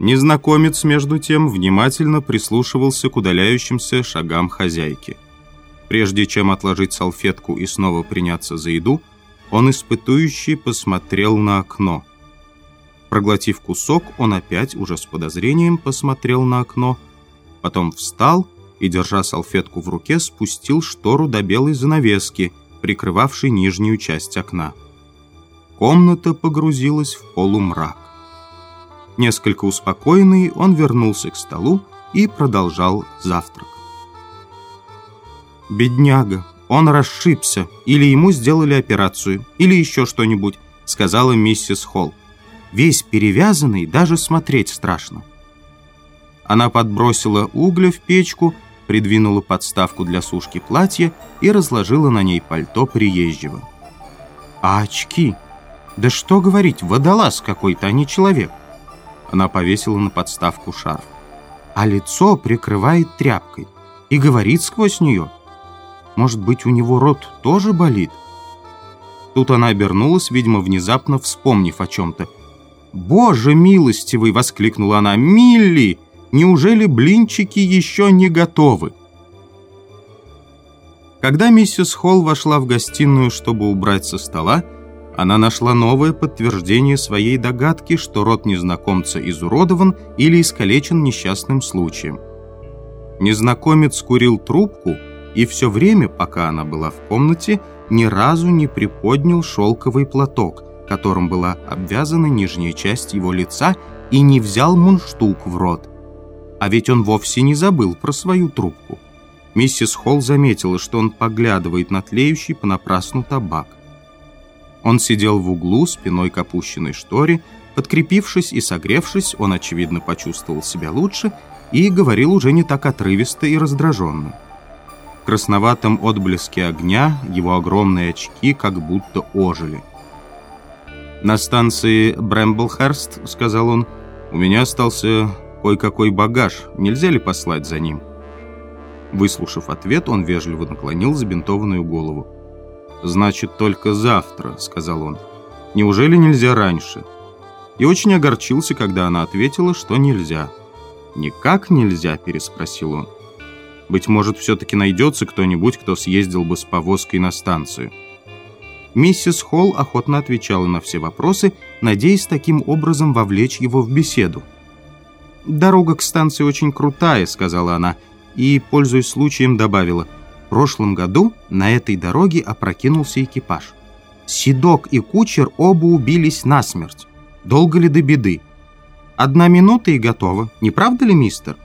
Незнакомец, между тем, внимательно прислушивался к удаляющимся шагам хозяйки. Прежде чем отложить салфетку и снова приняться за еду, он испытующий посмотрел на окно. Проглотив кусок, он опять, уже с подозрением, посмотрел на окно, потом встал и, держа салфетку в руке, спустил штору до белой занавески, прикрывавшей нижнюю часть окна. Комната погрузилась в полумрак. Несколько успокоенный, он вернулся к столу и продолжал завтрак. «Бедняга, он расшибся, или ему сделали операцию, или еще что-нибудь», сказала миссис Холл. «Весь перевязанный, даже смотреть страшно». Она подбросила угля в печку, придвинула подставку для сушки платья и разложила на ней пальто приезжего. «А очки? Да что говорить, водолаз какой-то, а не человек». Она повесила на подставку шарф. А лицо прикрывает тряпкой и говорит сквозь нее. Может быть, у него рот тоже болит? Тут она обернулась, видимо, внезапно вспомнив о чем-то. «Боже милостивый!» — воскликнула она. «Милли! Неужели блинчики еще не готовы?» Когда миссис Холл вошла в гостиную, чтобы убрать со стола, она нашла новое подтверждение своей догадки, что род незнакомца изуродован или искалечен несчастным случаем. Незнакомец курил трубку и все время, пока она была в комнате, ни разу не приподнял шелковый платок, которым была обвязана нижняя часть его лица, и не взял мундштук в рот. А ведь он вовсе не забыл про свою трубку. Миссис Холл заметила, что он поглядывает на тлеющий понапрасну табак. Он сидел в углу, спиной к опущенной шторе. Подкрепившись и согревшись, он, очевидно, почувствовал себя лучше и говорил уже не так отрывисто и раздраженно. В красноватом отблеске огня его огромные очки как будто ожили. «На станции Брэмблхерст, — сказал он, — у меня остался кое-какой багаж. Нельзя ли послать за ним?» Выслушав ответ, он вежливо наклонил забинтованную голову. «Значит, только завтра», — сказал он. «Неужели нельзя раньше?» И очень огорчился, когда она ответила, что нельзя. «Никак нельзя?» — переспросил он. «Быть может, все-таки найдется кто-нибудь, кто съездил бы с повозкой на станцию». Миссис Холл охотно отвечала на все вопросы, надеясь таким образом вовлечь его в беседу. «Дорога к станции очень крутая», — сказала она, и, пользуясь случаем, добавила — в прошлом году на этой дороге опрокинулся экипаж. Седок и кучер оба убились насмерть. Долго ли до беды? Одна минута и готово, не правда ли, мистер?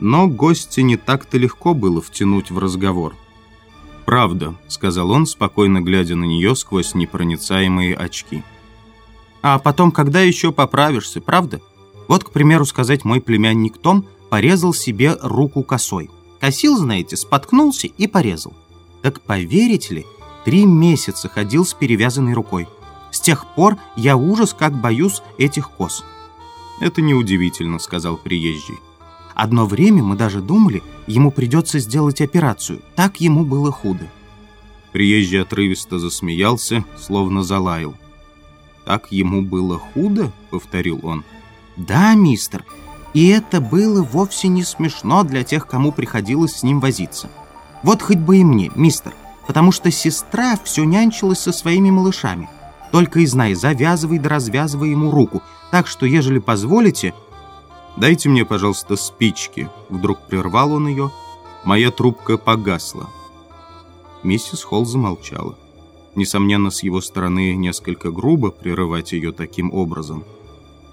Но гостя не так-то легко было втянуть в разговор. «Правда», — сказал он, спокойно глядя на нее сквозь непроницаемые очки. «А потом, когда еще поправишься, правда? Вот, к примеру, сказать, мой племянник Том порезал себе руку косой. Косил, знаете, споткнулся и порезал. Так поверите ли, три месяца ходил с перевязанной рукой. С тех пор я ужас как боюсь этих кос. «Это неудивительно», — сказал приезжий. Одно время мы даже думали, ему придется сделать операцию. Так ему было худо. Приезжий отрывисто засмеялся, словно залаял. «Так ему было худо?» — повторил он. «Да, мистер. И это было вовсе не смешно для тех, кому приходилось с ним возиться. Вот хоть бы и мне, мистер, потому что сестра все нянчилась со своими малышами. Только и знай, завязывай да развязывай ему руку, так что, ежели позволите... «Дайте мне, пожалуйста, спички», — вдруг прервал он ее. Моя трубка погасла. Миссис Холл замолчала. Несомненно, с его стороны несколько грубо прерывать ее таким образом —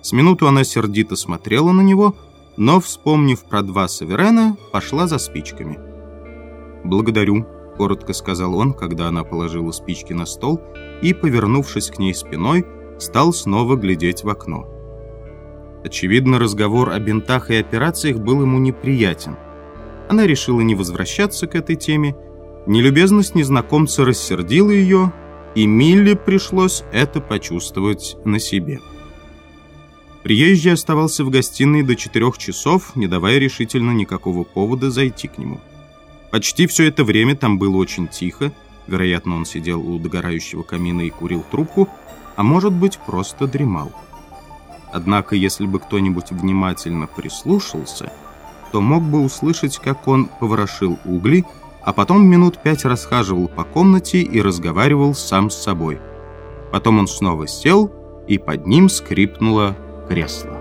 с минуту она сердито смотрела на него, но, вспомнив про два саверена, пошла за спичками. «Благодарю», — коротко сказал он, когда она положила спички на стол и, повернувшись к ней спиной, стал снова глядеть в окно. Очевидно, разговор о бинтах и операциях был ему неприятен. Она решила не возвращаться к этой теме. Нелюбезность незнакомца рассердила ее, и Милли пришлось это почувствовать на себе. Приезжий оставался в гостиной до четырех часов, не давая решительно никакого повода зайти к нему. Почти все это время там было очень тихо, вероятно, он сидел у догорающего камина и курил трубку, а может быть, просто дремал. Однако, если бы кто-нибудь внимательно прислушался, то мог бы услышать, как он поворошил угли, а потом минут пять расхаживал по комнате и разговаривал сам с собой. Потом он снова сел, и под ним скрипнула кресла.